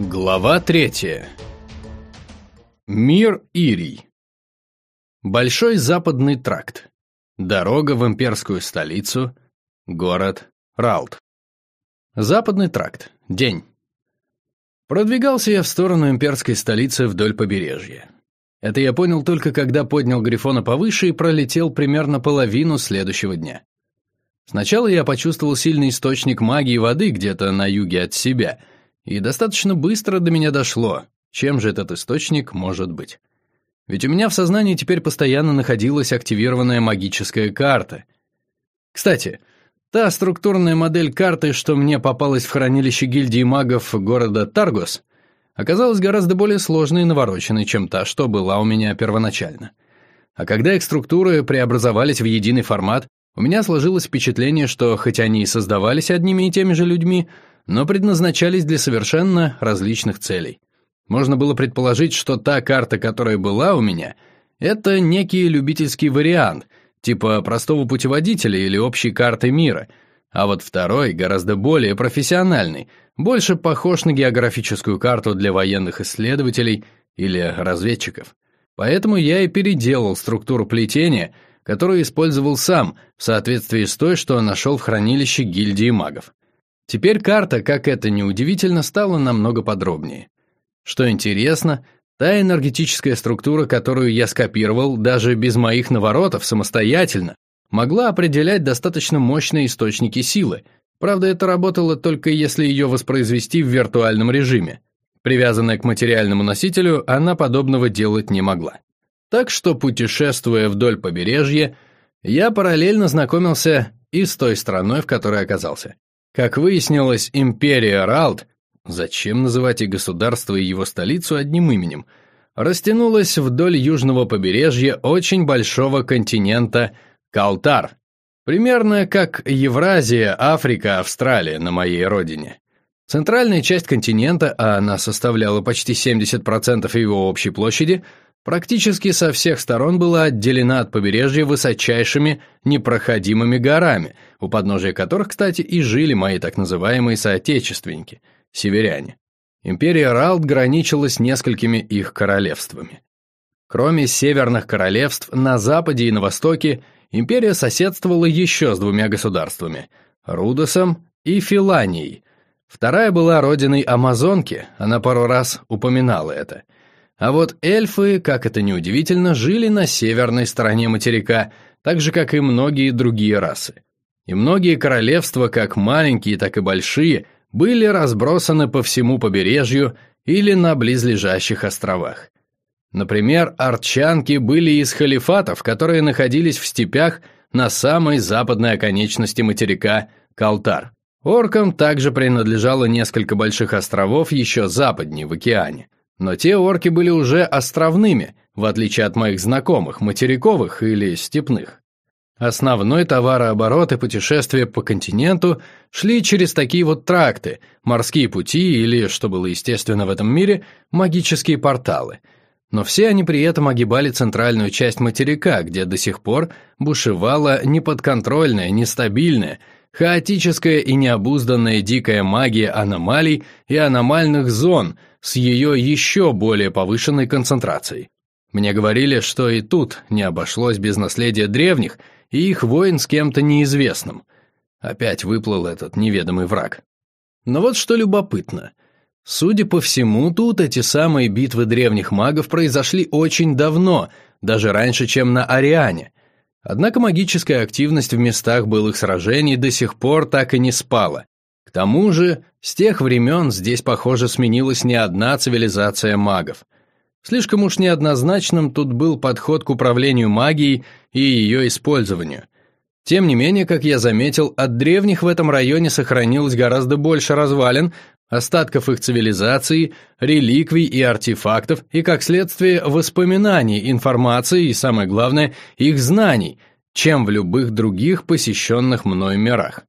Глава третья. Мир Ирий. Большой западный тракт. Дорога в имперскую столицу. Город Ралт. Западный тракт. День. Продвигался я в сторону имперской столицы вдоль побережья. Это я понял только когда поднял Грифона повыше и пролетел примерно половину следующего дня. Сначала я почувствовал сильный источник магии воды где-то на юге от себя, и достаточно быстро до меня дошло, чем же этот источник может быть. Ведь у меня в сознании теперь постоянно находилась активированная магическая карта. Кстати, та структурная модель карты, что мне попалась в хранилище гильдии магов города Таргос, оказалась гораздо более сложной и навороченной, чем та, что была у меня первоначально. А когда их структуры преобразовались в единый формат, у меня сложилось впечатление, что хоть они и создавались одними и теми же людьми, но предназначались для совершенно различных целей. Можно было предположить, что та карта, которая была у меня, это некий любительский вариант, типа простого путеводителя или общей карты мира, а вот второй, гораздо более профессиональный, больше похож на географическую карту для военных исследователей или разведчиков. Поэтому я и переделал структуру плетения – которую использовал сам, в соответствии с той, что нашел в хранилище гильдии магов. Теперь карта, как это ни удивительно, стала намного подробнее. Что интересно, та энергетическая структура, которую я скопировал даже без моих наворотов самостоятельно, могла определять достаточно мощные источники силы. Правда, это работало только если ее воспроизвести в виртуальном режиме. Привязанная к материальному носителю, она подобного делать не могла. Так что, путешествуя вдоль побережья, я параллельно знакомился и с той страной, в которой оказался. Как выяснилось, империя Ралт, зачем называть и государство, и его столицу одним именем, растянулась вдоль южного побережья очень большого континента Калтар, примерно как Евразия, Африка, Австралия на моей родине. Центральная часть континента, а она составляла почти 70% его общей площади – практически со всех сторон была отделена от побережья высочайшими непроходимыми горами, у подножия которых, кстати, и жили мои так называемые соотечественники, северяне. Империя Ралд граничила с несколькими их королевствами. Кроме северных королевств, на западе и на востоке империя соседствовала еще с двумя государствами – Рудосом и Филанией. Вторая была родиной Амазонки, она пару раз упоминала это – а вот эльфы, как это ни удивительно, жили на северной стороне материка, так же, как и многие другие расы. И многие королевства, как маленькие, так и большие, были разбросаны по всему побережью или на близлежащих островах. Например, арчанки были из халифатов, которые находились в степях на самой западной оконечности материка Калтар. Оркам также принадлежало несколько больших островов еще западнее, в океане. Но те орки были уже островными, в отличие от моих знакомых, материковых или степных. Основной товарооборот и путешествия по континенту шли через такие вот тракты, морские пути или, что было естественно в этом мире, магические порталы. Но все они при этом огибали центральную часть материка, где до сих пор бушевала неподконтрольная, нестабильная, хаотическая и необузданная дикая магия аномалий и аномальных зон – с ее еще более повышенной концентрацией. Мне говорили, что и тут не обошлось без наследия древних и их войн с кем-то неизвестным. Опять выплыл этот неведомый враг. Но вот что любопытно. Судя по всему, тут эти самые битвы древних магов произошли очень давно, даже раньше, чем на Ариане. Однако магическая активность в местах былых сражений до сих пор так и не спала тому же, с тех времен здесь, похоже, сменилась не одна цивилизация магов. Слишком уж неоднозначным тут был подход к управлению магией и ее использованию. Тем не менее, как я заметил, от древних в этом районе сохранилось гораздо больше развалин, остатков их цивилизации, реликвий и артефактов, и, как следствие, воспоминаний, информации и, самое главное, их знаний, чем в любых других посещенных мной мирах.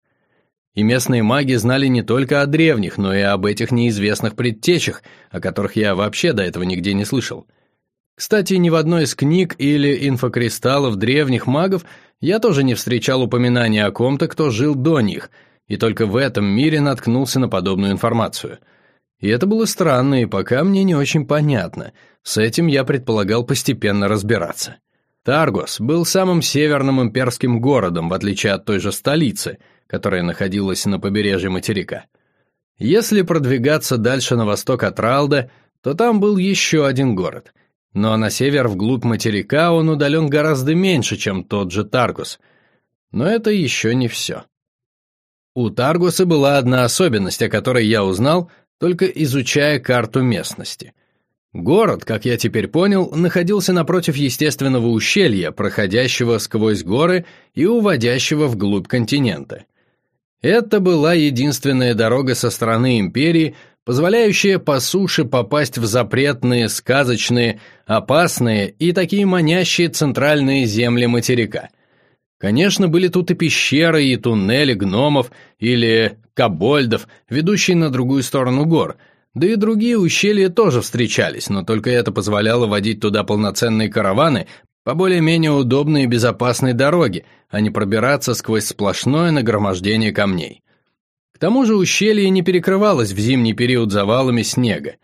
И местные маги знали не только о древних, но и об этих неизвестных предтечах, о которых я вообще до этого нигде не слышал. Кстати, ни в одной из книг или инфокристаллов древних магов я тоже не встречал упоминания о ком-то, кто жил до них, и только в этом мире наткнулся на подобную информацию. И это было странно, и пока мне не очень понятно. С этим я предполагал постепенно разбираться. Таргос был самым северным имперским городом, в отличие от той же столицы, которая находилась на побережье материка. Если продвигаться дальше на восток от Ралда, то там был еще один город. Но на север вглубь материка он удален гораздо меньше, чем тот же Таргус. Но это еще не все. У Таргуса была одна особенность, о которой я узнал, только изучая карту местности. Город, как я теперь понял, находился напротив естественного ущелья, проходящего сквозь горы и уводящего вглубь континента. Это была единственная дорога со стороны империи, позволяющая по суше попасть в запретные, сказочные, опасные и такие манящие центральные земли материка. Конечно, были тут и пещеры, и туннели гномов или кобольдов, ведущие на другую сторону гор, да и другие ущелья тоже встречались, но только это позволяло водить туда полноценные караваны по более-менее удобной и безопасной дороге, а не пробираться сквозь сплошное нагромождение камней. К тому же ущелье не перекрывалось в зимний период завалами снега.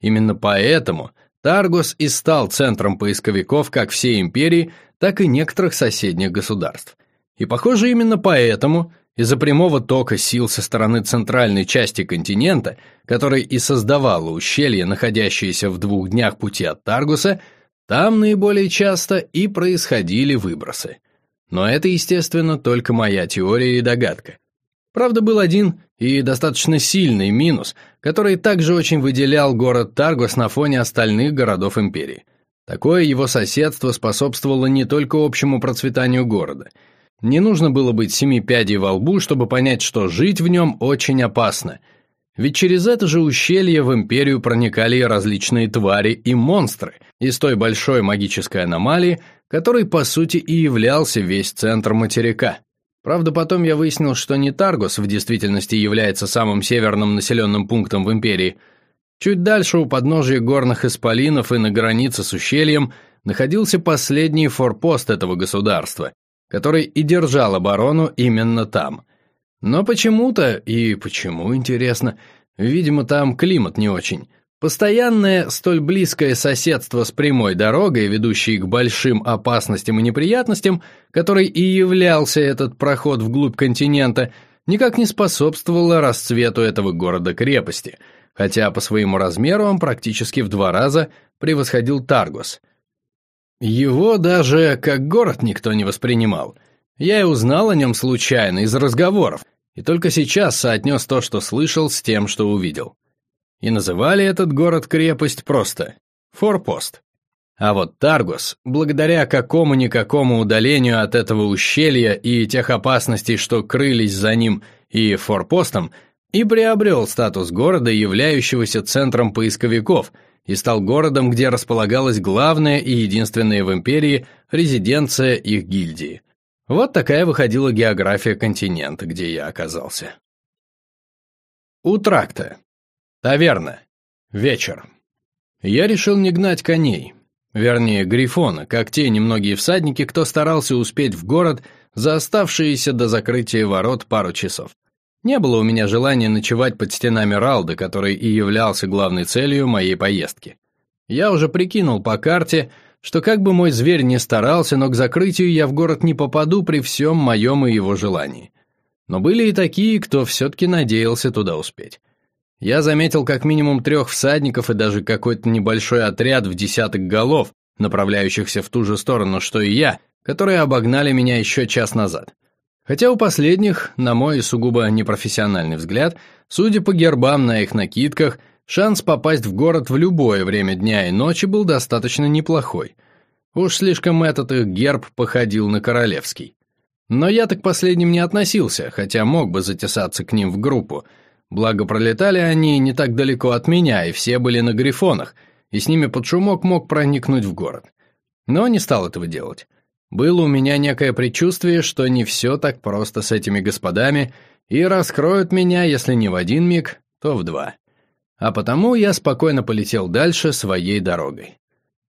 Именно поэтому Таргос и стал центром поисковиков как всей империи, так и некоторых соседних государств. И, похоже, именно поэтому, из-за прямого тока сил со стороны центральной части континента, который и создавало ущелье, находящееся в двух днях пути от Таргуса, там наиболее часто и происходили выбросы. Но это, естественно, только моя теория и догадка. Правда, был один и достаточно сильный минус, который также очень выделял город Таргос на фоне остальных городов империи. Такое его соседство способствовало не только общему процветанию города. Не нужно было быть семи пядей во лбу, чтобы понять, что жить в нем очень опасно. Ведь через это же ущелье в империю проникали различные твари и монстры из той большой магической аномалии, который по сути и являлся весь центр материка. Правда, потом я выяснил, что не Таргос в действительности является самым северным населенным пунктом в империи – Чуть дальше у подножия горных исполинов и на границе с ущельем находился последний форпост этого государства, который и держал оборону именно там. Но почему-то, и почему, интересно, видимо, там климат не очень. Постоянное, столь близкое соседство с прямой дорогой, ведущей к большим опасностям и неприятностям, который и являлся этот проход вглубь континента, никак не способствовало расцвету этого города-крепости – хотя по своему размеру он практически в два раза превосходил Таргос. Его даже как город никто не воспринимал. Я и узнал о нем случайно из разговоров, и только сейчас соотнес то, что слышал, с тем, что увидел. И называли этот город-крепость просто «Форпост». А вот Таргос, благодаря какому-никакому удалению от этого ущелья и тех опасностей, что крылись за ним и форпостом, и приобрел статус города, являющегося центром поисковиков, и стал городом, где располагалась главная и единственная в империи резиденция их гильдии. Вот такая выходила география континента, где я оказался. У тракта. Таверна. Вечер. Я решил не гнать коней, вернее, грифона, как те немногие всадники, кто старался успеть в город за оставшиеся до закрытия ворот пару часов. Не было у меня желания ночевать под стенами Ралды, который и являлся главной целью моей поездки. Я уже прикинул по карте, что как бы мой зверь ни старался, но к закрытию я в город не попаду при всем моем и его желании. Но были и такие, кто все-таки надеялся туда успеть. Я заметил как минимум трех всадников и даже какой-то небольшой отряд в десяток голов, направляющихся в ту же сторону, что и я, которые обогнали меня еще час назад. Хотя у последних, на мой сугубо непрофессиональный взгляд, судя по гербам на их накидках, шанс попасть в город в любое время дня и ночи был достаточно неплохой. Уж слишком этот их герб походил на королевский. Но я так к последним не относился, хотя мог бы затесаться к ним в группу. Благо пролетали они не так далеко от меня, и все были на грифонах, и с ними под шумок мог проникнуть в город. Но не стал этого делать. Было у меня некое предчувствие, что не все так просто с этими господами, и раскроют меня, если не в один миг, то в два. А потому я спокойно полетел дальше своей дорогой.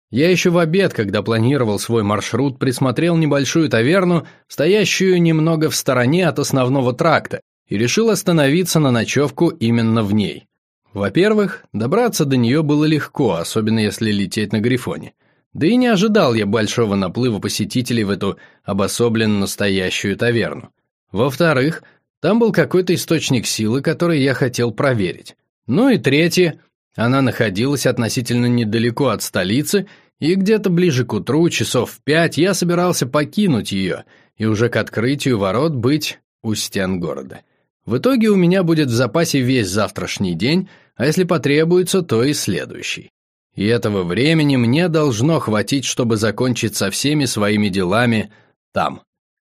Я еще в обед, когда планировал свой маршрут, присмотрел небольшую таверну, стоящую немного в стороне от основного тракта, и решил остановиться на ночевку именно в ней. Во-первых, добраться до нее было легко, особенно если лететь на Грифоне. Да и не ожидал я большого наплыва посетителей в эту обособленно настоящую таверну. Во-вторых, там был какой-то источник силы, который я хотел проверить. Ну и третье, она находилась относительно недалеко от столицы, и где-то ближе к утру, часов в пять, я собирался покинуть ее и уже к открытию ворот быть у стен города. В итоге у меня будет в запасе весь завтрашний день, а если потребуется, то и следующий. И этого времени мне должно хватить, чтобы закончить со всеми своими делами там.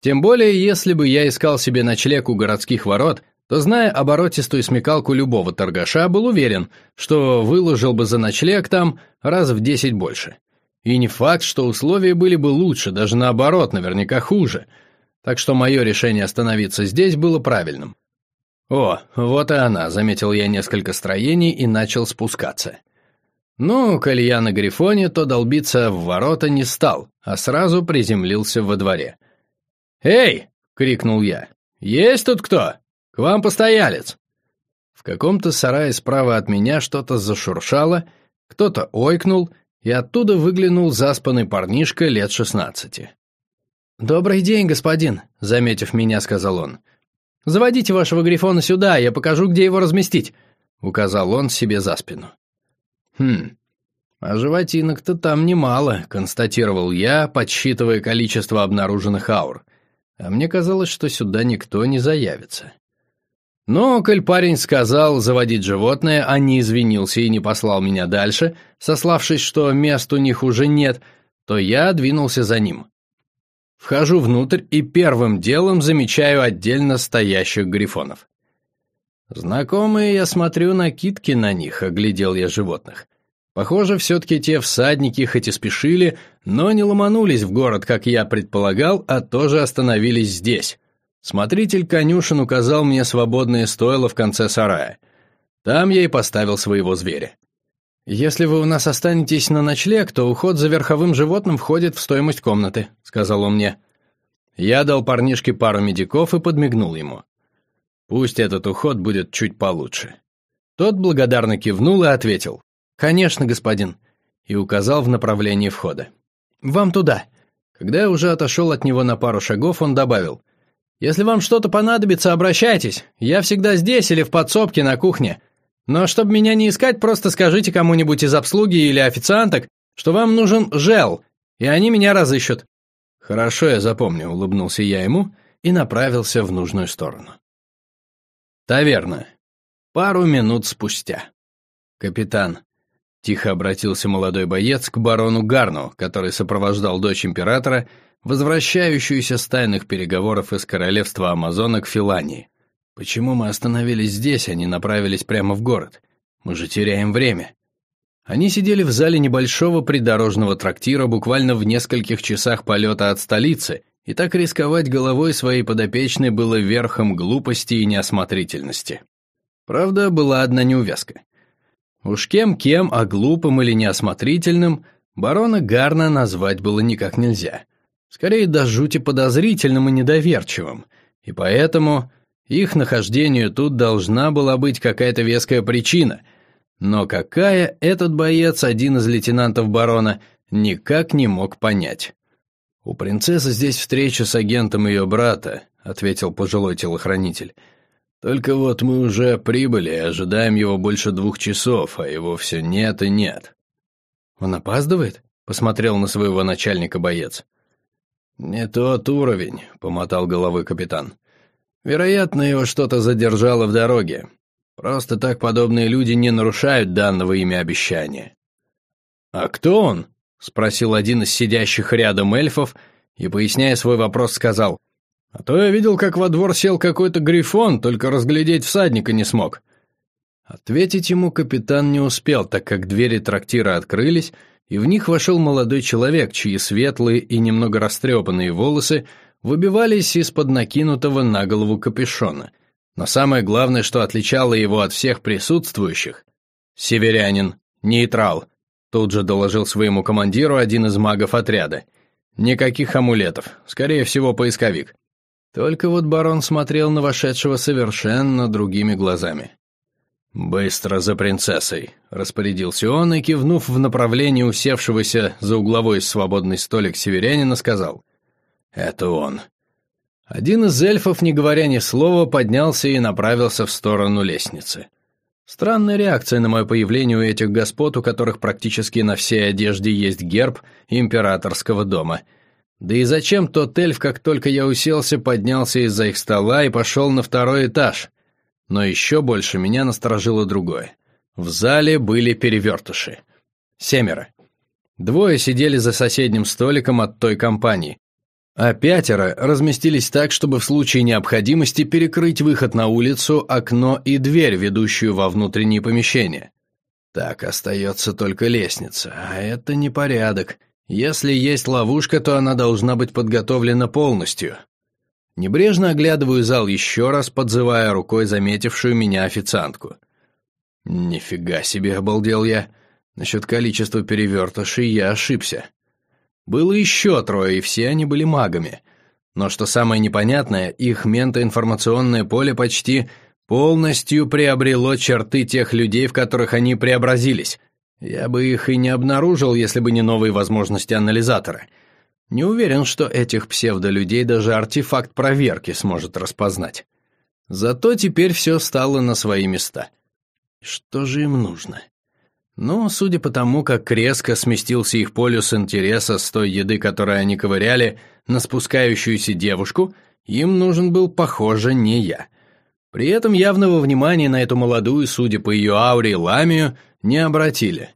Тем более, если бы я искал себе ночлег у городских ворот, то, зная оборотистую смекалку любого торгаша, был уверен, что выложил бы за ночлег там раз в десять больше. И не факт, что условия были бы лучше, даже наоборот, наверняка хуже. Так что мое решение остановиться здесь было правильным. «О, вот и она», — заметил я несколько строений и начал спускаться. Ну, коли я на Грифоне, то долбиться в ворота не стал, а сразу приземлился во дворе. «Эй!» — крикнул я. «Есть тут кто? К вам постоялец!» В каком-то сарае справа от меня что-то зашуршало, кто-то ойкнул, и оттуда выглянул заспанный парнишка лет шестнадцати. «Добрый день, господин», — заметив меня, сказал он. «Заводите вашего грифона сюда, я покажу, где его разместить», — указал он себе за спину. «Хм, а животинок-то там немало», — констатировал я, подсчитывая количество обнаруженных аур. А мне казалось, что сюда никто не заявится. Но, коль парень сказал заводить животное, а не извинился и не послал меня дальше, сославшись, что мест у них уже нет, то я двинулся за ним. Вхожу внутрь и первым делом замечаю отдельно стоящих грифонов. Знакомые, я смотрю, накидки на них, оглядел я животных. Похоже, все-таки те всадники хоть и спешили, но не ломанулись в город, как я предполагал, а тоже остановились здесь. Смотритель конюшен указал мне свободное стойло в конце сарая. Там я и поставил своего зверя. «Если вы у нас останетесь на ночлег, то уход за верховым животным входит в стоимость комнаты», — сказал он мне. Я дал парнишке пару медиков и подмигнул ему. Пусть этот уход будет чуть получше. Тот благодарно кивнул и ответил. «Конечно, господин», и указал в направлении входа. «Вам туда». Когда я уже отошел от него на пару шагов, он добавил. Если вам что-то понадобится, обращайтесь. Я всегда здесь или в подсобке на кухне. Но чтобы меня не искать, просто скажите кому-нибудь из обслуги или официанток, что вам нужен жел, и они меня разыщут». «Хорошо, я запомню», — улыбнулся я ему и направился в нужную сторону. Таверна. Пару минут спустя. «Капитан», — тихо обратился молодой боец к барону Гарну, который сопровождал дочь императора, — возвращающуюся с тайных переговоров из королевства Амазонок Филании. Почему мы остановились здесь, а не направились прямо в город? Мы же теряем время. Они сидели в зале небольшого придорожного трактира буквально в нескольких часах полета от столицы, и так рисковать головой своей подопечной было верхом глупости и неосмотрительности. Правда, была одна неувязка. Уж кем-кем, а глупым или неосмотрительным, барона Гарна назвать было никак нельзя — скорее до жути подозрительным и недоверчивым, и поэтому их нахождению тут должна была быть какая-то веская причина. Но какая этот боец, один из лейтенантов барона, никак не мог понять. «У принцессы здесь встреча с агентом ее брата», — ответил пожилой телохранитель. «Только вот мы уже прибыли и ожидаем его больше двух часов, а его все нет и нет». «Он опаздывает?» — посмотрел на своего начальника боец. «Не тот уровень», — помотал головой капитан. «Вероятно, его что-то задержало в дороге. Просто так подобные люди не нарушают данного ими обещания». «А кто он?» — спросил один из сидящих рядом эльфов и, поясняя свой вопрос, сказал. «А то я видел, как во двор сел какой-то грифон, только разглядеть всадника не смог». Ответить ему капитан не успел, так как двери трактира открылись, и в них вошел молодой человек, чьи светлые и немного растрепанные волосы выбивались из-под накинутого на голову капюшона. Но самое главное, что отличало его от всех присутствующих — северянин, нейтрал, тут же доложил своему командиру один из магов отряда. Никаких амулетов, скорее всего, поисковик. Только вот барон смотрел на вошедшего совершенно другими глазами. «Быстро за принцессой», — распорядился он и, кивнув в направлении усевшегося за угловой свободный столик северянина, сказал «Это он». Один из эльфов, не говоря ни слова, поднялся и направился в сторону лестницы. Странная реакция на мое появление у этих господ, у которых практически на всей одежде есть герб императорского дома. Да и зачем тот эльф, как только я уселся, поднялся из-за их стола и пошел на второй этаж? Но еще больше меня насторожило другое. В зале были перевертыши. Семеро. Двое сидели за соседним столиком от той компании, а пятеро разместились так, чтобы в случае необходимости перекрыть выход на улицу, окно и дверь, ведущую во внутренние помещения. Так, остается только лестница, а это непорядок. Если есть ловушка, то она должна быть подготовлена полностью. Небрежно оглядываю зал еще раз, подзывая рукой заметившую меня официантку. Нифига себе, обалдел я. Насчет количества перевертышей я ошибся. Было еще трое, и все они были магами. Но что самое непонятное, их ментоинформационное поле почти полностью приобрело черты тех людей, в которых они преобразились. Я бы их и не обнаружил, если бы не новые возможности анализатора. Не уверен, что этих псевдолюдей даже артефакт проверки сможет распознать. Зато теперь все стало на свои места. Что же им нужно? Но, судя по тому, как резко сместился их полюс интереса с той еды, которой они ковыряли, на спускающуюся девушку, им нужен был, похоже, не я. При этом явного внимания на эту молодую, судя по ее ауре, ламию, не обратили.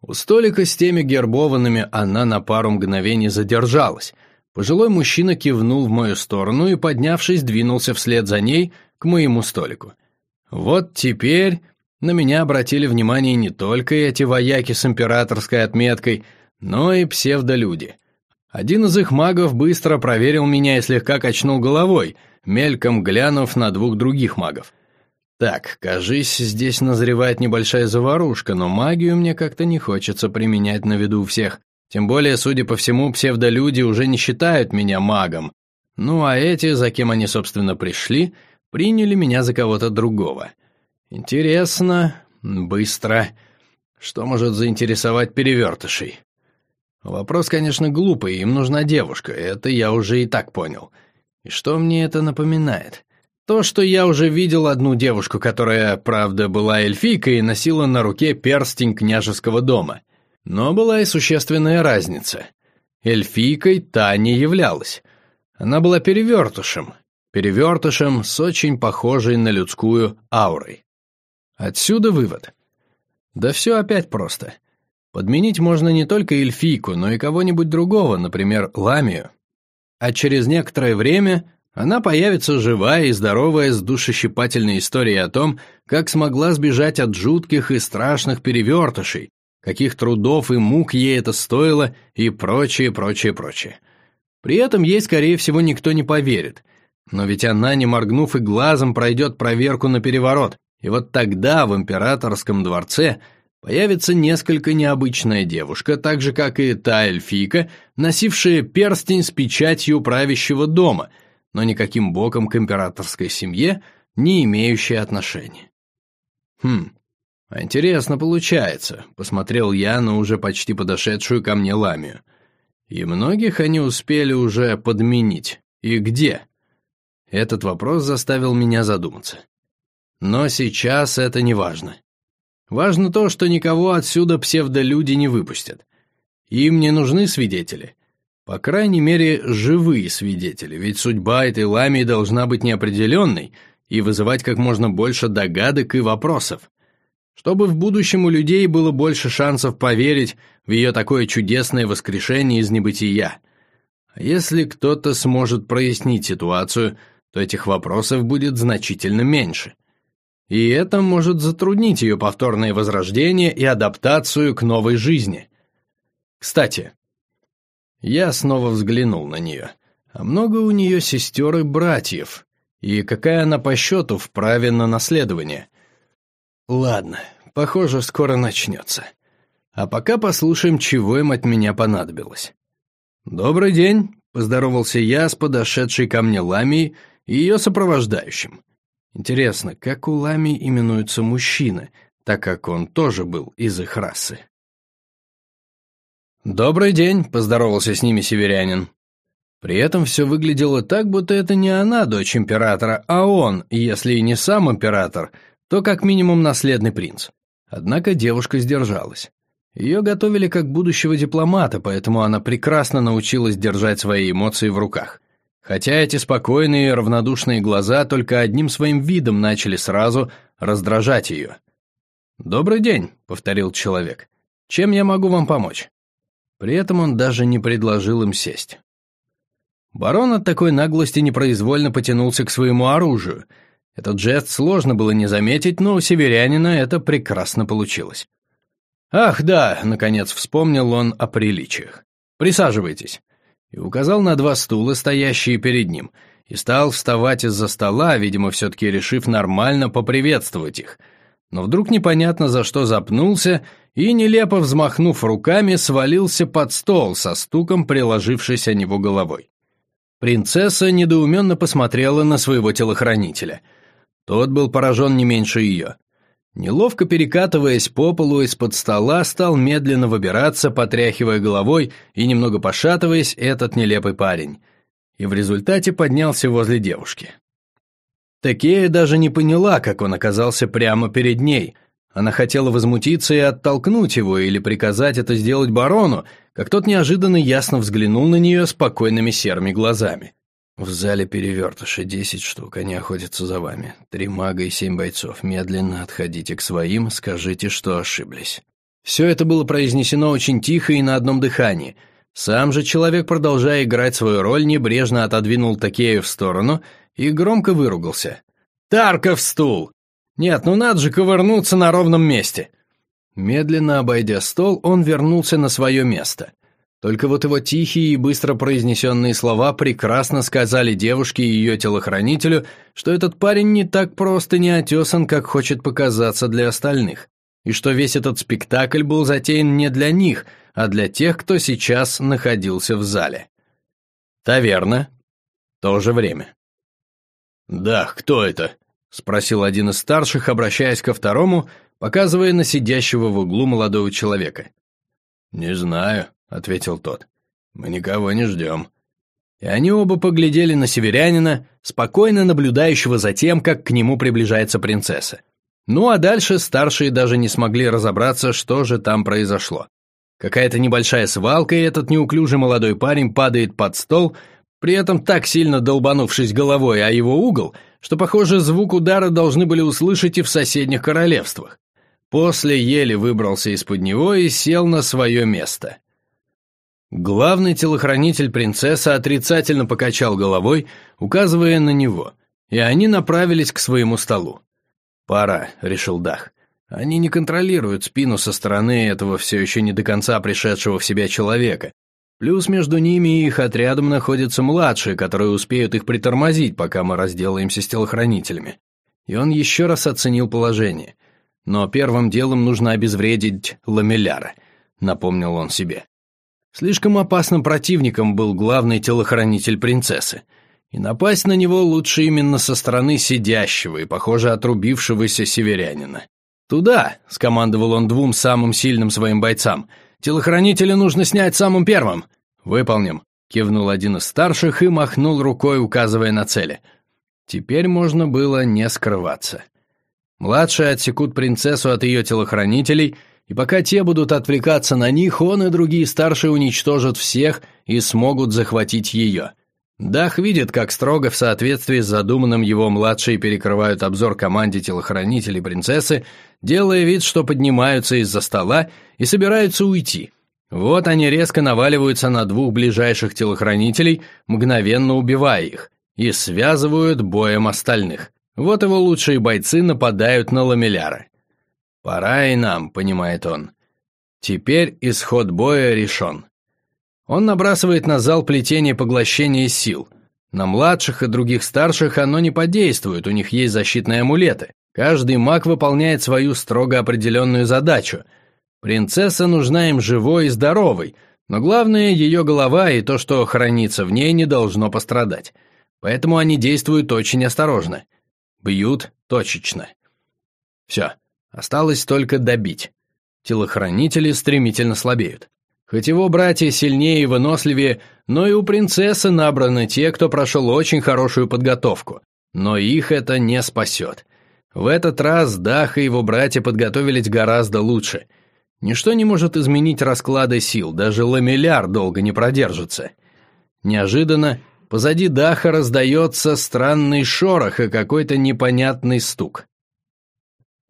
У столика с теми гербованными она на пару мгновений задержалась. Пожилой мужчина кивнул в мою сторону и, поднявшись, двинулся вслед за ней к моему столику. Вот теперь на меня обратили внимание не только эти вояки с императорской отметкой, но и псевдолюди. Один из их магов быстро проверил меня и слегка качнул головой, мельком глянув на двух других магов. Так, кажись, здесь назревает небольшая заварушка, но магию мне как-то не хочется применять на виду у всех. Тем более, судя по всему, псевдолюди уже не считают меня магом. Ну а эти, за кем они, собственно, пришли, приняли меня за кого-то другого. Интересно, быстро. Что может заинтересовать перевертышей? Вопрос, конечно, глупый, им нужна девушка, это я уже и так понял. И что мне это напоминает? То, что я уже видел одну девушку, которая, правда, была эльфийкой и носила на руке перстень княжеского дома. Но была и существенная разница. Эльфийкой та не являлась. Она была перевертышем. Перевертышем с очень похожей на людскую аурой. Отсюда вывод. Да все опять просто. Подменить можно не только эльфийку, но и кого-нибудь другого, например, ламию. А через некоторое время она появится живая и здоровая с душещипательной историей о том, как смогла сбежать от жутких и страшных перевертышей, каких трудов и мук ей это стоило и прочее, прочее, прочее. При этом ей, скорее всего, никто не поверит. Но ведь она, не моргнув и глазом, пройдет проверку на переворот, и вот тогда в императорском дворце появится несколько необычная девушка, так же, как и та эльфийка, носившая перстень с печатью правящего дома, но никаким боком к императорской семье не имеющая отношения. Хм, а интересно получается, посмотрел я на уже почти подошедшую ко мне ламию. И многих они успели уже подменить. И где? Этот вопрос заставил меня задуматься. Но сейчас это не важно. Важно то, что никого отсюда псевдолюди не выпустят. Им не нужны свидетели. По крайней мере, живые свидетели, ведь судьба этой ламии должна быть неопределенной и вызывать как можно больше догадок и вопросов. Чтобы в будущем у людей было больше шансов поверить в ее такое чудесное воскрешение из небытия. А если кто-то сможет прояснить ситуацию, то этих вопросов будет значительно меньше – и это может затруднить ее повторное возрождение и адаптацию к новой жизни. Кстати, я снова взглянул на нее. А много у нее сестер и братьев? И какая она по счету вправе на наследование? Ладно, похоже, скоро начнется. А пока послушаем, чего им от меня понадобилось. «Добрый день», — поздоровался я с подошедшей ко мне Ламией и ее сопровождающим. Интересно, как у Лами именуются мужчины, так как он тоже был из их расы? «Добрый день», — поздоровался с ними северянин. При этом все выглядело так, будто это не она дочь императора, а он, если и не сам император, то как минимум наследный принц. Однако девушка сдержалась. Ее готовили как будущего дипломата, поэтому она прекрасно научилась держать свои эмоции в руках. Хотя эти спокойные и равнодушные глаза только одним своим видом начали сразу раздражать ее. «Добрый день», — повторил человек. «Чем я могу вам помочь?» При этом он даже не предложил им сесть. Барон от такой наглости непроизвольно потянулся к своему оружию. Этот жест сложно было не заметить, но у северянина это прекрасно получилось. «Ах, да», — наконец вспомнил он о приличиях. «Присаживайтесь». И указал на два стула, стоящие перед ним, и стал вставать из-за стола, видимо, все-таки решив нормально поприветствовать их. Но вдруг непонятно за что запнулся и, нелепо взмахнув руками, свалился под стол со стуком, приложившись о него головой. Принцесса недоуменно посмотрела на своего телохранителя. Тот был поражен не меньше ее. Неловко перекатываясь по полу из-под стола, стал медленно выбираться, потряхивая головой и немного пошатываясь этот нелепый парень. И в результате поднялся возле девушки. Такея даже не поняла, как он оказался прямо перед ней. Она хотела возмутиться и оттолкнуть его или приказать это сделать барону, как тот неожиданно ясно взглянул на нее спокойными серыми глазами. «В зале перевертыши десять штук, они охотятся за вами. Три мага и семь бойцов. Медленно отходите к своим, скажите, что ошиблись». Все это было произнесено очень тихо и на одном дыхании. Сам же человек, продолжая играть свою роль, небрежно отодвинул Такею в сторону и громко выругался. «Тарка в стул! Нет, ну надо же ковырнуться на ровном месте!» Медленно обойдя стол, он вернулся на свое место. Только вот его тихие и быстро произнесенные слова прекрасно сказали девушке и ее телохранителю, что этот парень не так просто не отесан, как хочет показаться для остальных, и что весь этот спектакль был затеян не для них, а для тех, кто сейчас находился в зале. Таверна. То же время. «Да, кто это?» — спросил один из старших, обращаясь ко второму — показывая на сидящего в углу молодого человека. «Не знаю», — ответил тот. «Мы никого не ждем». И они оба поглядели на северянина, спокойно наблюдающего за тем, как к нему приближается принцесса. Ну а дальше старшие даже не смогли разобраться, что же там произошло. Какая-то небольшая свалка, и этот неуклюжий молодой парень падает под стол, при этом так сильно долбанувшись головой о его угол, что, похоже, звук удара должны были услышать и в соседних королевствах. После еле выбрался из-под него и сел на свое место. Главный телохранитель принцессы отрицательно покачал головой, указывая на него, и они направились к своему столу. «Пора», — решил Дах. «Они не контролируют спину со стороны этого все еще не до конца пришедшего в себя человека. Плюс между ними и их отрядом находятся младшие, которые успеют их притормозить, пока мы разделаемся с телохранителями». И он еще раз оценил положение — но первым делом нужно обезвредить Ламеляра, напомнил он себе. Слишком опасным противником был главный телохранитель принцессы, и напасть на него лучше именно со стороны сидящего и, похоже, отрубившегося северянина. «Туда!» — скомандовал он двум самым сильным своим бойцам. «Телохранителя нужно снять самым первым!» «Выполним!» — кивнул один из старших и махнул рукой, указывая на цели. Теперь можно было не скрываться. Младшие отсекут принцессу от ее телохранителей, и пока те будут отвлекаться на них, он и другие старшие уничтожат всех и смогут захватить ее. Дах видит, как строго в соответствии с задуманным его младшие перекрывают обзор команде телохранителей принцессы, делая вид, что поднимаются из-за стола и собираются уйти. Вот они резко наваливаются на двух ближайших телохранителей, мгновенно убивая их, и связывают боем остальных. Вот его лучшие бойцы нападают на ламеляра. «Пора и нам», — понимает он. Теперь исход боя решен. Он набрасывает на зал плетение поглощения сил. На младших и других старших оно не подействует, у них есть защитные амулеты. Каждый маг выполняет свою строго определенную задачу. Принцесса нужна им живой и здоровой, но главное, ее голова и то, что хранится в ней, не должно пострадать. Поэтому они действуют очень осторожно. Бьют точечно. Все, осталось только добить. Телохранители стремительно слабеют. Хоть его братья сильнее и выносливее, но и у принцессы набраны те, кто прошел очень хорошую подготовку. Но их это не спасет. В этот раз Дах и его братья подготовились гораздо лучше. Ничто не может изменить расклады сил, даже ламеляр долго не продержится. Неожиданно позади Даха раздается странный шорох и какой-то непонятный стук.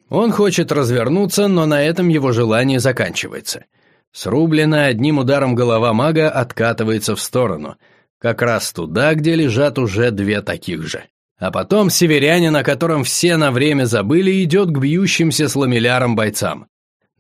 Он хочет развернуться, но на этом его желание заканчивается. Срубленная одним ударом голова мага откатывается в сторону, как раз туда, где лежат уже две таких же. А потом северянин, о котором все на время забыли, идет к бьющимся с ламеляром бойцам.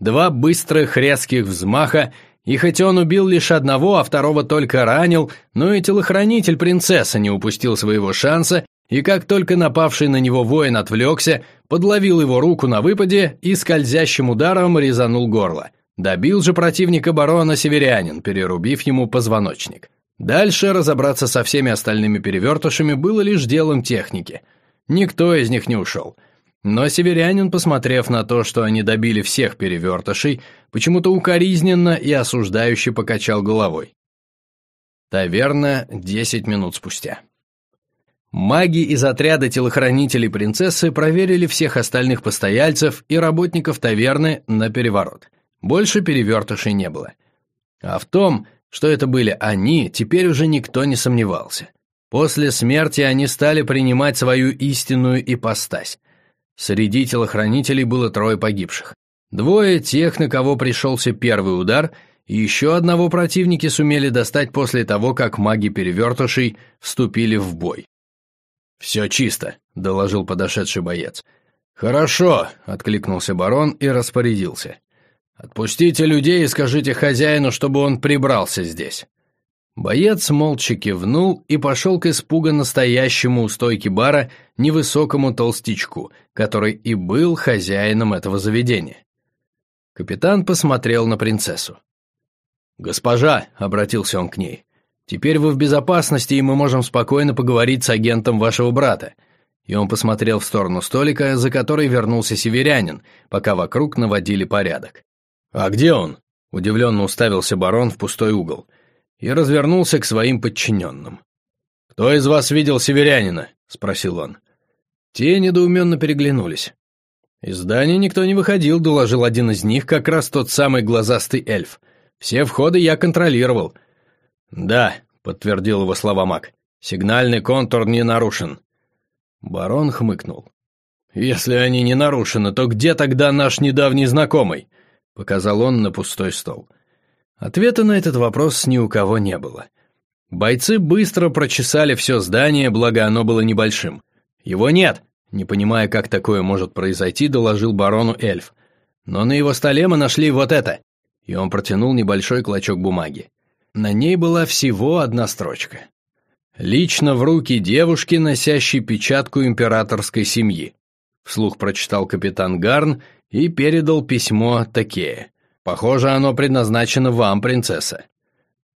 Два быстрых резких взмаха, и хоть он убил лишь одного, а второго только ранил, но и телохранитель принцессы не упустил своего шанса, и как только напавший на него воин отвлекся, подловил его руку на выпаде и скользящим ударом резанул горло. Добил же противника барона северянин, перерубив ему позвоночник. Дальше разобраться со всеми остальными перевертышами было лишь делом техники. Никто из них не ушел. Но северянин, посмотрев на то, что они добили всех перевертышей, почему-то укоризненно и осуждающе покачал головой. Таверна десять минут спустя. Маги из отряда телохранителей принцессы проверили всех остальных постояльцев и работников таверны на переворот. Больше перевертышей не было. А в том, что это были они, теперь уже никто не сомневался. После смерти они стали принимать свою истинную ипостась. Среди телохранителей было трое погибших. Двое тех, на кого пришелся первый удар, и еще одного противники сумели достать после того, как маги-перевертышей вступили в бой. «Все чисто», — доложил подошедший боец. «Хорошо», — откликнулся барон и распорядился. «Отпустите людей и скажите хозяину, чтобы он прибрался здесь». Боец молча кивнул и пошел к испуганно стоящему у стойки бара невысокому толстячку, который и был хозяином этого заведения. Капитан посмотрел на принцессу. «Госпожа», — обратился он к ней, — «теперь вы в безопасности, и мы можем спокойно поговорить с агентом вашего брата». И он посмотрел в сторону столика, за который вернулся северянин, пока вокруг наводили порядок. «А где он?» – удивленно уставился барон в пустой угол и развернулся к своим подчиненным. «Кто из вас видел северянина?» – спросил он. Те недоуменно переглянулись. «Из здания никто не выходил», – доложил один из них, как раз тот самый глазастый эльф. «Все входы я контролировал». «Да», – подтвердил его слова маг, – «сигнальный контур не нарушен». Барон хмыкнул. «Если они не нарушены, то где тогда наш недавний знакомый?» показал он на пустой стол. Ответа на этот вопрос ни у кого не было. Бойцы быстро прочесали все здание, благо оно было небольшим. «Его нет!» Не понимая, как такое может произойти, доложил барону эльф. «Но на его столе мы нашли вот это!» И он протянул небольшой клочок бумаги. На ней была всего одна строчка. «Лично в руки девушки, носящей печатку императорской семьи», вслух прочитал капитан Гарн и передал письмо Такее. «Похоже, оно предназначено вам, принцесса».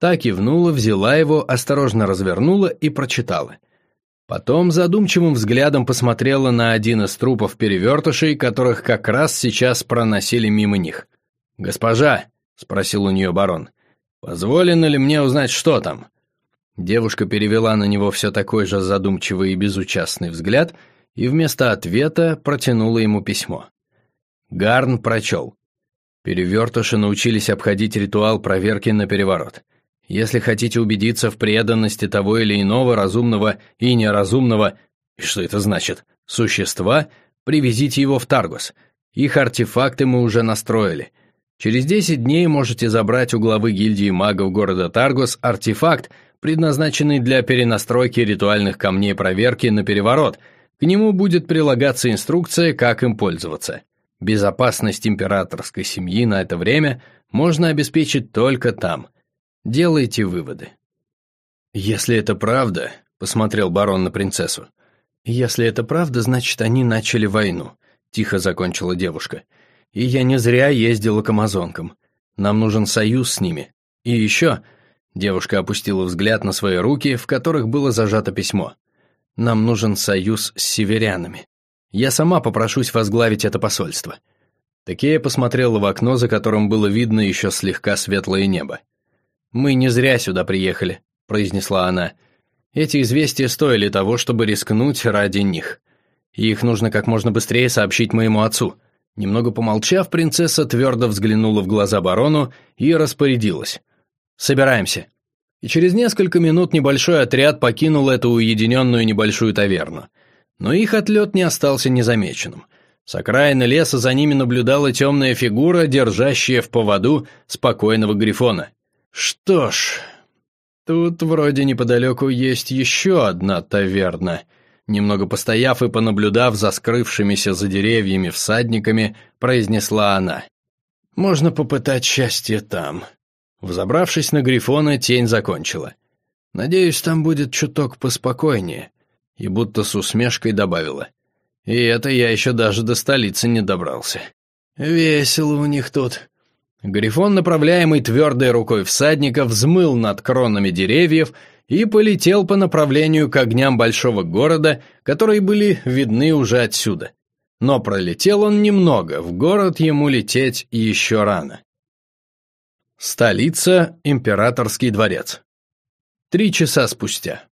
Та кивнула, взяла его, осторожно развернула и прочитала. Потом задумчивым взглядом посмотрела на один из трупов перевертышей, которых как раз сейчас проносили мимо них. «Госпожа», — спросил у нее барон, — «позволено ли мне узнать, что там?» Девушка перевела на него все такой же задумчивый и безучастный взгляд и вместо ответа протянула ему письмо. Гарн прочел. Перевертыши научились обходить ритуал проверки на переворот. Если хотите убедиться в преданности того или иного разумного и неразумного, и что это значит, существа, привезите его в Таргус. Их артефакты мы уже настроили. Через 10 дней можете забрать у главы гильдии магов города Таргус артефакт, предназначенный для перенастройки ритуальных камней проверки на переворот. К нему будет прилагаться инструкция, как им пользоваться. Безопасность императорской семьи на это время можно обеспечить только там. Делайте выводы. «Если это правда», — посмотрел барон на принцессу, «если это правда, значит, они начали войну», — тихо закончила девушка. «И я не зря ездила к амазонкам. Нам нужен союз с ними. И еще...» Девушка опустила взгляд на свои руки, в которых было зажато письмо. «Нам нужен союз с северянами». Я сама попрошусь возглавить это посольство». Такея посмотрела в окно, за которым было видно еще слегка светлое небо. «Мы не зря сюда приехали», — произнесла она. «Эти известия стоили того, чтобы рискнуть ради них. Их нужно как можно быстрее сообщить моему отцу». Немного помолчав, принцесса твердо взглянула в глаза барону и распорядилась. «Собираемся». И через несколько минут небольшой отряд покинул эту уединенную небольшую таверну. Но их отлет не остался незамеченным. С окраины леса за ними наблюдала темная фигура, держащая в поводу спокойного грифона. Что ж, тут вроде неподалеку есть еще одна таверна. Немного постояв и понаблюдав за скрывшимися за деревьями всадниками, произнесла она. «Можно попытать счастье там». Взобравшись на Грифона, тень закончила. «Надеюсь, там будет чуток поспокойнее». И будто с усмешкой добавила. И это я еще даже до столицы не добрался. Весело у них тут. Грифон, направляемый твердой рукой всадника, взмыл над кронами деревьев и полетел по направлению к огням большого города, которые были видны уже отсюда. Но пролетел он немного, в город ему лететь еще рано. Столица, императорский дворец. Три часа спустя.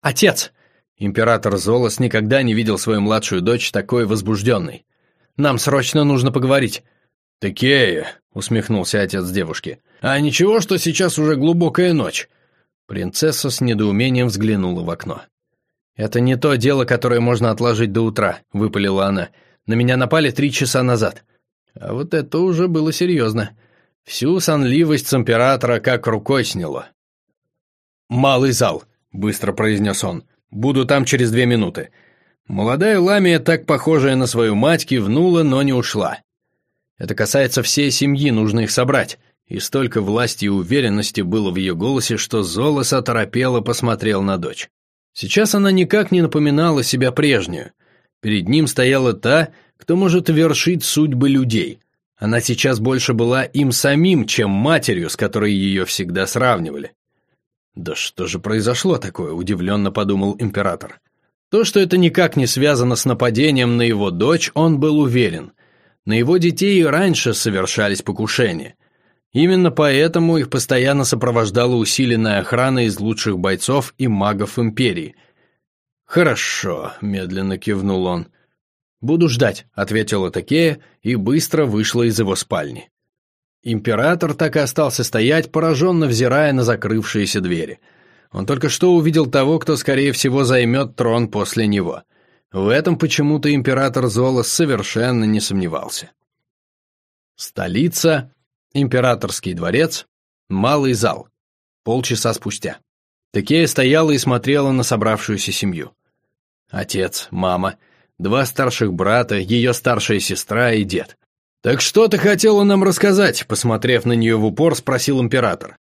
«Отец!» Император Золос никогда не видел свою младшую дочь такой возбужденной. «Нам срочно нужно поговорить». «Такея», — усмехнулся отец девушки. «А ничего, что сейчас уже глубокая ночь?» Принцесса с недоумением взглянула в окно. «Это не то дело, которое можно отложить до утра», — выпалила она. «На меня напали три часа назад». А вот это уже было серьезно. Всю сонливость с императора как рукой сняло. «Малый зал», — быстро произнес он. Буду там через две минуты». Молодая ламия, так похожая на свою мать, кивнула, но не ушла. Это касается всей семьи, нужно их собрать. И столько власти и уверенности было в ее голосе, что Золос оторопело посмотрел на дочь. Сейчас она никак не напоминала себя прежнюю. Перед ним стояла та, кто может вершить судьбы людей. Она сейчас больше была им самим, чем матерью, с которой ее всегда сравнивали. «Да что же произошло такое?» – удивленно подумал император. То, что это никак не связано с нападением на его дочь, он был уверен. На его детей и раньше совершались покушения. Именно поэтому их постоянно сопровождала усиленная охрана из лучших бойцов и магов Империи. «Хорошо», – медленно кивнул он. «Буду ждать», – ответила Такея и быстро вышла из его спальни. Император так и остался стоять, пораженно взирая на закрывшиеся двери. Он только что увидел того, кто, скорее всего, займет трон после него. В этом почему-то император Золос совершенно не сомневался. Столица, императорский дворец, малый зал. Полчаса спустя. Такея стояла и смотрела на собравшуюся семью. Отец, мама, два старших брата, ее старшая сестра и дед. «Так что ты хотела нам рассказать?» Посмотрев на нее в упор, спросил император.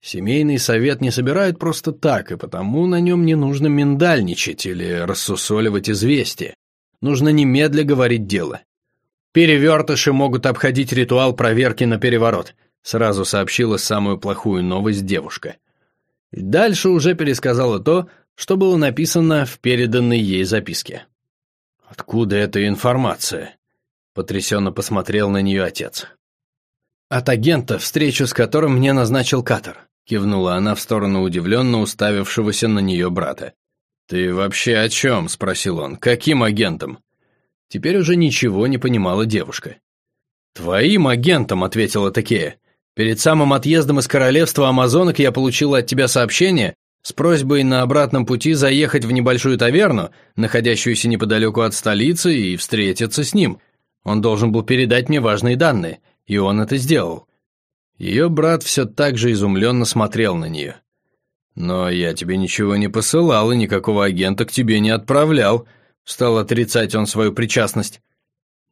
Семейный совет не собирают просто так, и потому на нем не нужно миндальничать или рассусоливать известия. Нужно немедля говорить дело. Перевертыши могут обходить ритуал проверки на переворот, сразу сообщила самую плохую новость девушка. Дальше уже пересказала то, что было написано в переданной ей записке. «Откуда эта информация?» Потрясенно посмотрел на нее отец. «От агента, встречу с которым мне назначил Катар», кивнула она в сторону удивленно уставившегося на нее брата. «Ты вообще о чем?» – спросил он. «Каким агентом?» Теперь уже ничего не понимала девушка. «Твоим агентом», – ответила Такея. «Перед самым отъездом из королевства Амазонок я получила от тебя сообщение с просьбой на обратном пути заехать в небольшую таверну, находящуюся неподалеку от столицы, и встретиться с ним. Он должен был передать мне важные данные, и он это сделал. Ее брат все так же изумленно смотрел на нее. «Но я тебе ничего не посылал и никакого агента к тебе не отправлял», стал отрицать он свою причастность.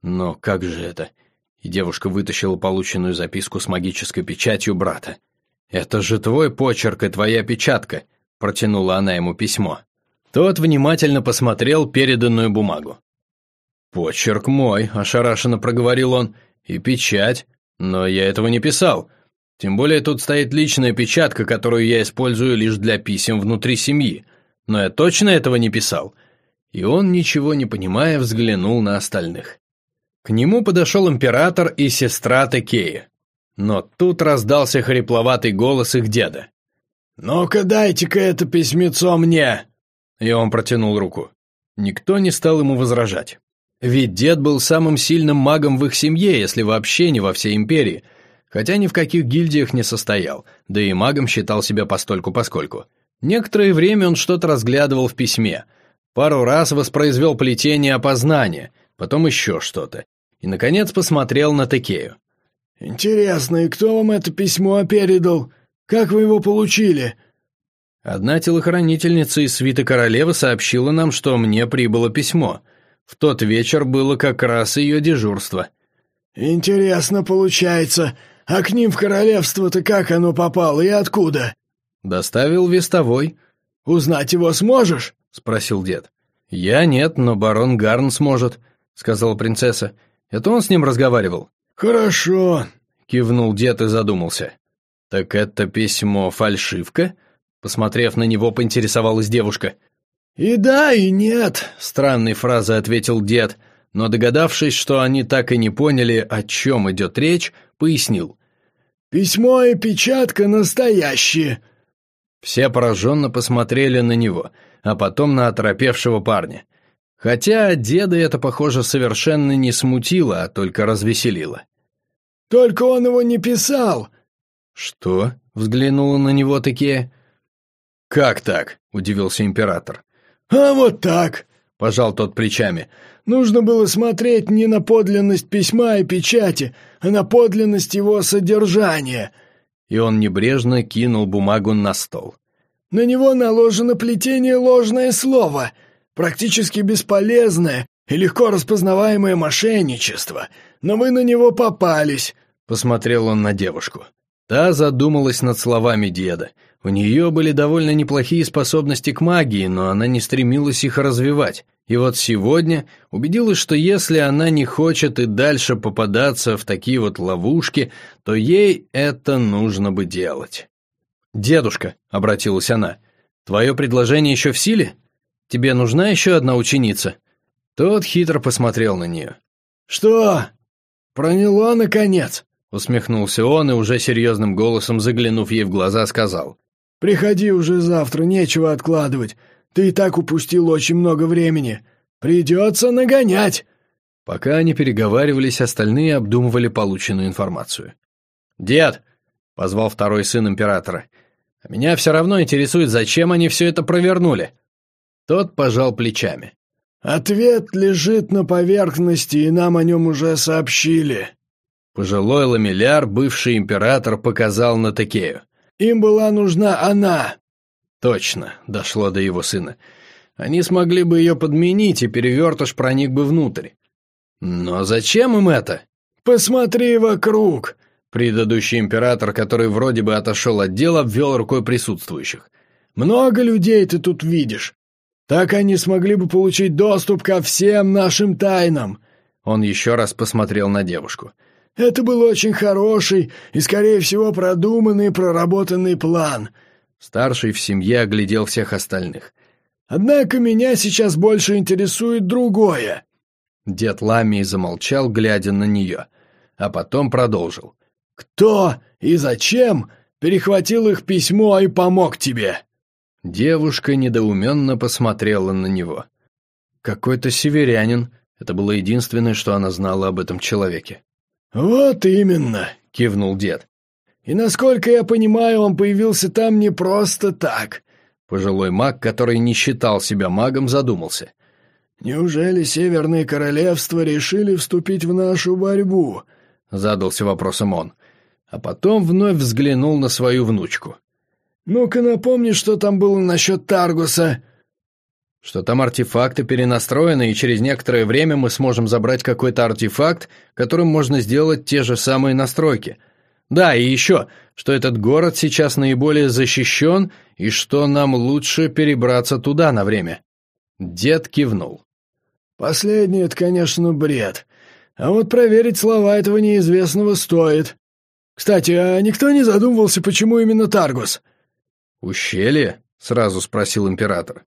«Но как же это?» И девушка вытащила полученную записку с магической печатью брата. «Это же твой почерк и твоя печатка», протянула она ему письмо. Тот внимательно посмотрел переданную бумагу. «Почерк мой», – ошарашенно проговорил он, – «и печать. Но я этого не писал. Тем более тут стоит личная печатка, которую я использую лишь для писем внутри семьи. Но я точно этого не писал. И он, ничего не понимая, взглянул на остальных. К нему подошел император и сестра Текея. Но тут раздался хрипловатый голос их деда. «Ну-ка дайте-ка это письмецо мне!» И он протянул руку. Никто не стал ему возражать. Ведь дед был самым сильным магом в их семье, если вообще не во всей империи, хотя ни в каких гильдиях не состоял, да и магом считал себя постольку-поскольку. Некоторое время он что-то разглядывал в письме, пару раз воспроизвел плетение опознания, потом еще что-то, и, наконец, посмотрел на Текею. «Интересно, и кто вам это письмо передал? Как вы его получили?» Одна телохранительница из свиты королевы сообщила нам, что мне прибыло письмо. В тот вечер было как раз ее дежурство. «Интересно получается. А к ним в королевство-то как оно попало и откуда?» «Доставил вестовой». «Узнать его сможешь?» — спросил дед. «Я нет, но барон Гарн сможет», — сказала принцесса. Это он с ним разговаривал?» «Хорошо», — кивнул дед и задумался. «Так это письмо фальшивка?» Посмотрев на него, поинтересовалась девушка. «И да, и нет», — странной фразой ответил дед, но догадавшись, что они так и не поняли, о чем идет речь, пояснил. «Письмо и печатка настоящие». Все пораженно посмотрели на него, а потом на оторопевшего парня. Хотя деда это, похоже, совершенно не смутило, а только развеселило. «Только он его не писал!» «Что?» — взглянула на него такие. «Как так?» — удивился император. «А вот так!» — пожал тот плечами. «Нужно было смотреть не на подлинность письма и печати, а на подлинность его содержания». И он небрежно кинул бумагу на стол. «На него наложено плетение ложное слово — Практически бесполезное и легко распознаваемое мошенничество, но вы на него попались», — посмотрел он на девушку. Та задумалась над словами деда. У нее были довольно неплохие способности к магии, но она не стремилась их развивать. И вот сегодня убедилась, что если она не хочет и дальше попадаться в такие вот ловушки, то ей это нужно бы делать. «Дедушка», — обратилась она, — «твое предложение еще в силе?» Тебе нужна еще одна ученица?» Тот хитро посмотрел на нее. «Что? Проняло, наконец?» Усмехнулся он и уже серьезным голосом, заглянув ей в глаза, сказал. «Приходи уже завтра, нечего откладывать. Ты и так упустил очень много времени. Придется нагонять!» Пока они переговаривались, остальные обдумывали полученную информацию. «Дед!» — позвал второй сын императора. «А меня все равно интересует, зачем они все это провернули?» Тот пожал плечами. «Ответ лежит на поверхности, и нам о нем уже сообщили». Пожилой ламеляр, бывший император, показал на Текею. «Им была нужна она». Точно, дошло до его сына. Они смогли бы ее подменить, и перевертыш проник бы внутрь. Но зачем им это? «Посмотри вокруг!» Предыдущий император, который вроде бы отошел от дела, обвел рукой присутствующих. «Много людей ты тут видишь. Так они смогли бы получить доступ ко всем нашим тайнам!» Он еще раз посмотрел на девушку. «Это был очень хороший и, скорее всего, продуманный проработанный план». Старший в семье оглядел всех остальных. «Однако меня сейчас больше интересует другое». Дед Ламий замолчал, глядя на нее, а потом продолжил. «Кто и зачем перехватил их письмо и помог тебе?» Девушка недоуменно посмотрела на него. Какой-то северянин. Это было единственное, что она знала об этом человеке. «Вот именно», — кивнул дед. «И насколько я понимаю, он появился там не просто так». Пожилой маг, который не считал себя магом, задумался. «Неужели Северные Королевства решили вступить в нашу борьбу?» — задался вопросом он. А потом вновь взглянул на свою внучку. «Ну-ка напомни, что там было насчет Таргуса». «Что там артефакты перенастроены, и через некоторое время мы сможем забрать какой-то артефакт, которым можно сделать те же самые настройки. Да, и еще, что этот город сейчас наиболее защищен, и что нам лучше перебраться туда на время». Дед кивнул. «Последнее — это, конечно, бред. А вот проверить слова этого неизвестного стоит. Кстати, а никто не задумывался, почему именно Таргус?» «Ущелье?» — сразу спросил император.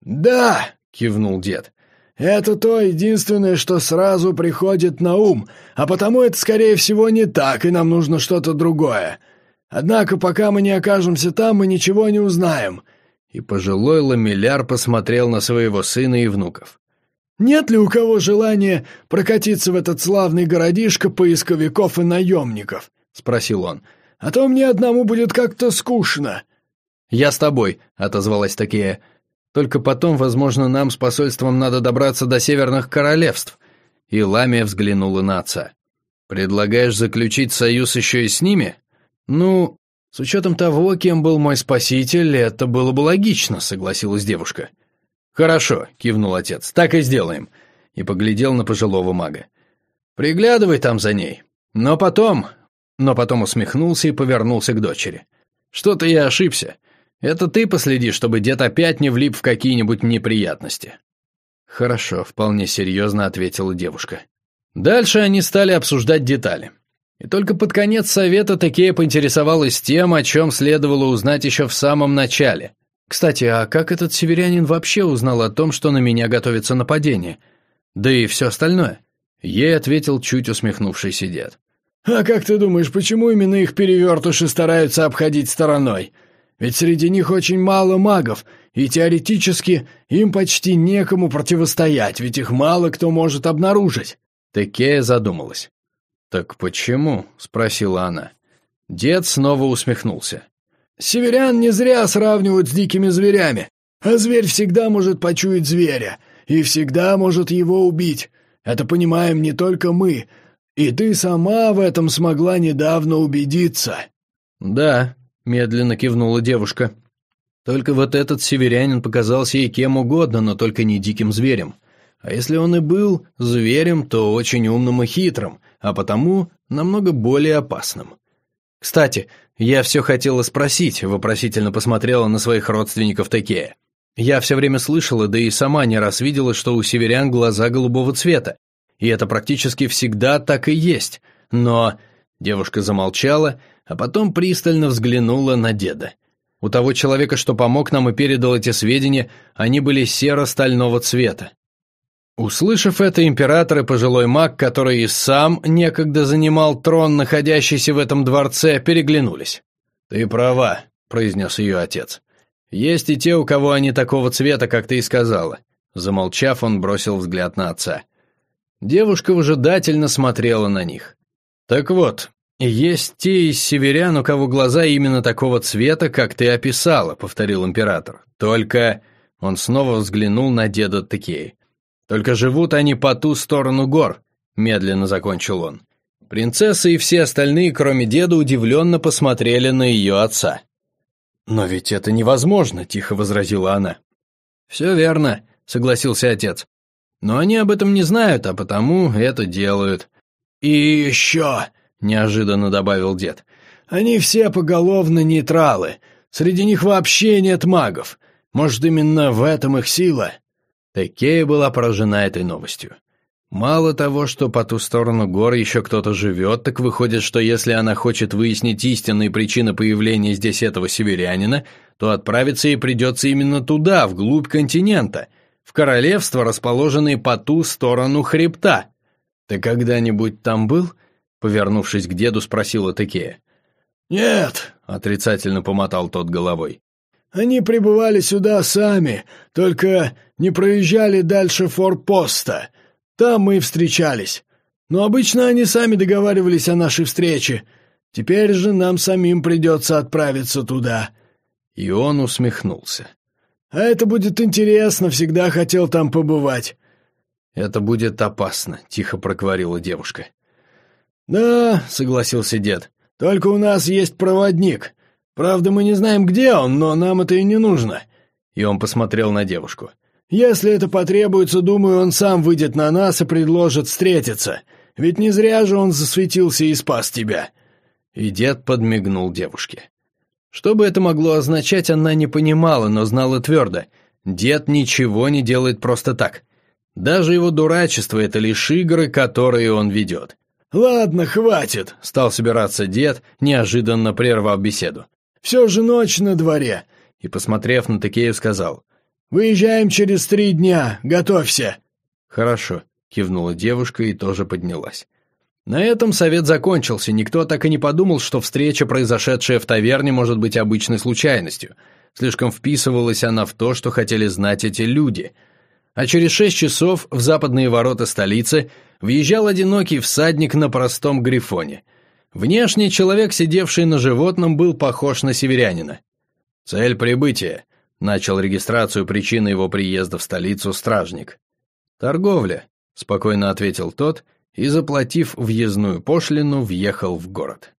«Да!» — кивнул дед. «Это то единственное, что сразу приходит на ум, а потому это, скорее всего, не так, и нам нужно что-то другое. Однако, пока мы не окажемся там, мы ничего не узнаем». И пожилой ламеляр посмотрел на своего сына и внуков. «Нет ли у кого желания прокатиться в этот славный городишко поисковиков и наемников?» — спросил он. «А то мне одному будет как-то скучно». «Я с тобой», — отозвалась такие. «Только потом, возможно, нам с посольством надо добраться до северных королевств». И Ламия взглянула на отца. «Предлагаешь заключить союз еще и с ними?» «Ну, с учетом того, кем был мой спаситель, это было бы логично», — согласилась девушка. «Хорошо», — кивнул отец, — «так и сделаем», и поглядел на пожилого мага. «Приглядывай там за ней. Но потом...» Но потом усмехнулся и повернулся к дочери. «Что-то я ошибся. Это ты последи, чтобы дед опять не влип в какие-нибудь неприятности». «Хорошо», — вполне серьезно ответила девушка. Дальше они стали обсуждать детали. И только под конец совета Такея поинтересовалась тем, о чем следовало узнать еще в самом начале. «Кстати, а как этот северянин вообще узнал о том, что на меня готовится нападение? Да и все остальное?» Ей ответил чуть усмехнувшийся дед. «А как ты думаешь, почему именно их перевертыши стараются обходить стороной? Ведь среди них очень мало магов, и теоретически им почти некому противостоять, ведь их мало кто может обнаружить». Текея задумалась. «Так почему?» — спросила она. Дед снова усмехнулся. «Северян не зря сравнивают с дикими зверями, а зверь всегда может почуять зверя и всегда может его убить. Это понимаем не только мы, и ты сама в этом смогла недавно убедиться». «Да», — медленно кивнула девушка. «Только вот этот северянин показался ей кем угодно, но только не диким зверем. А если он и был зверем, то очень умным и хитрым, а потому намного более опасным. Кстати, я все хотела спросить, вопросительно посмотрела на своих родственников Текея. Я все время слышала, да и сама не раз видела, что у северян глаза голубого цвета, и это практически всегда так и есть, но... Девушка замолчала, а потом пристально взглянула на деда. У того человека, что помог нам и передал эти сведения, они были серо-стального цвета. Услышав это, император и пожилой маг, который и сам некогда занимал трон, находящийся в этом дворце, переглянулись. «Ты права», — произнес ее отец. «Есть и те, у кого они такого цвета, как ты и сказала». Замолчав, он бросил взгляд на отца. Девушка выжидательно смотрела на них. «Так вот, есть те из северян, у кого глаза именно такого цвета, как ты описала», — повторил император. «Только...» — он снова взглянул на деда Текеи. Только живут они по ту сторону гор», — медленно закончил он. Принцесса и все остальные, кроме деда, удивленно посмотрели на ее отца. «Но ведь это невозможно», — тихо возразила она. «Все верно», — согласился отец. «Но они об этом не знают, а потому это делают». «И еще», — неожиданно добавил дед, — «они все поголовно нейтралы. Среди них вообще нет магов. Может, именно в этом их сила?» Текея была поражена этой новостью. Мало того, что по ту сторону гор еще кто-то живет, так выходит, что если она хочет выяснить истинные причины появления здесь этого северянина, то отправиться ей придется именно туда, вглубь континента, в королевство, расположенное по ту сторону хребта. «Ты когда-нибудь там был?» Повернувшись к деду, спросила Текея. «Нет», — отрицательно помотал тот головой. Они прибывали сюда сами, только не проезжали дальше форпоста. Там мы и встречались. Но обычно они сами договаривались о нашей встрече. Теперь же нам самим придется отправиться туда». И он усмехнулся. «А это будет интересно, всегда хотел там побывать». «Это будет опасно», — тихо проговорила девушка. «Да», — согласился дед, — «только у нас есть проводник. Правда, мы не знаем, где он, но нам это и не нужно». И он посмотрел на девушку. «Если это потребуется, думаю, он сам выйдет на нас и предложит встретиться. Ведь не зря же он засветился и спас тебя». И дед подмигнул девушке. Что бы это могло означать, она не понимала, но знала твердо. Дед ничего не делает просто так. Даже его дурачество — это лишь игры, которые он ведет. «Ладно, хватит», — стал собираться дед, неожиданно прервав беседу. Все же ночь на дворе!» И, посмотрев на Такею, сказал. Выезжаем через три дня. Готовься!» «Хорошо», — кивнула девушка и тоже поднялась. На этом совет закончился, никто так и не подумал, что встреча, произошедшая в таверне, может быть обычной случайностью. Слишком вписывалась она в то, что хотели знать эти люди. А через шесть часов в западные ворота столицы въезжал одинокий всадник на простом грифоне. Внешне человек, сидевший на животном, был похож на северянина. «Цель прибытия», — начал регистрацию причины его приезда в столицу стражник. «Торговля», — спокойно ответил тот и, заплатив въездную пошлину, въехал в город.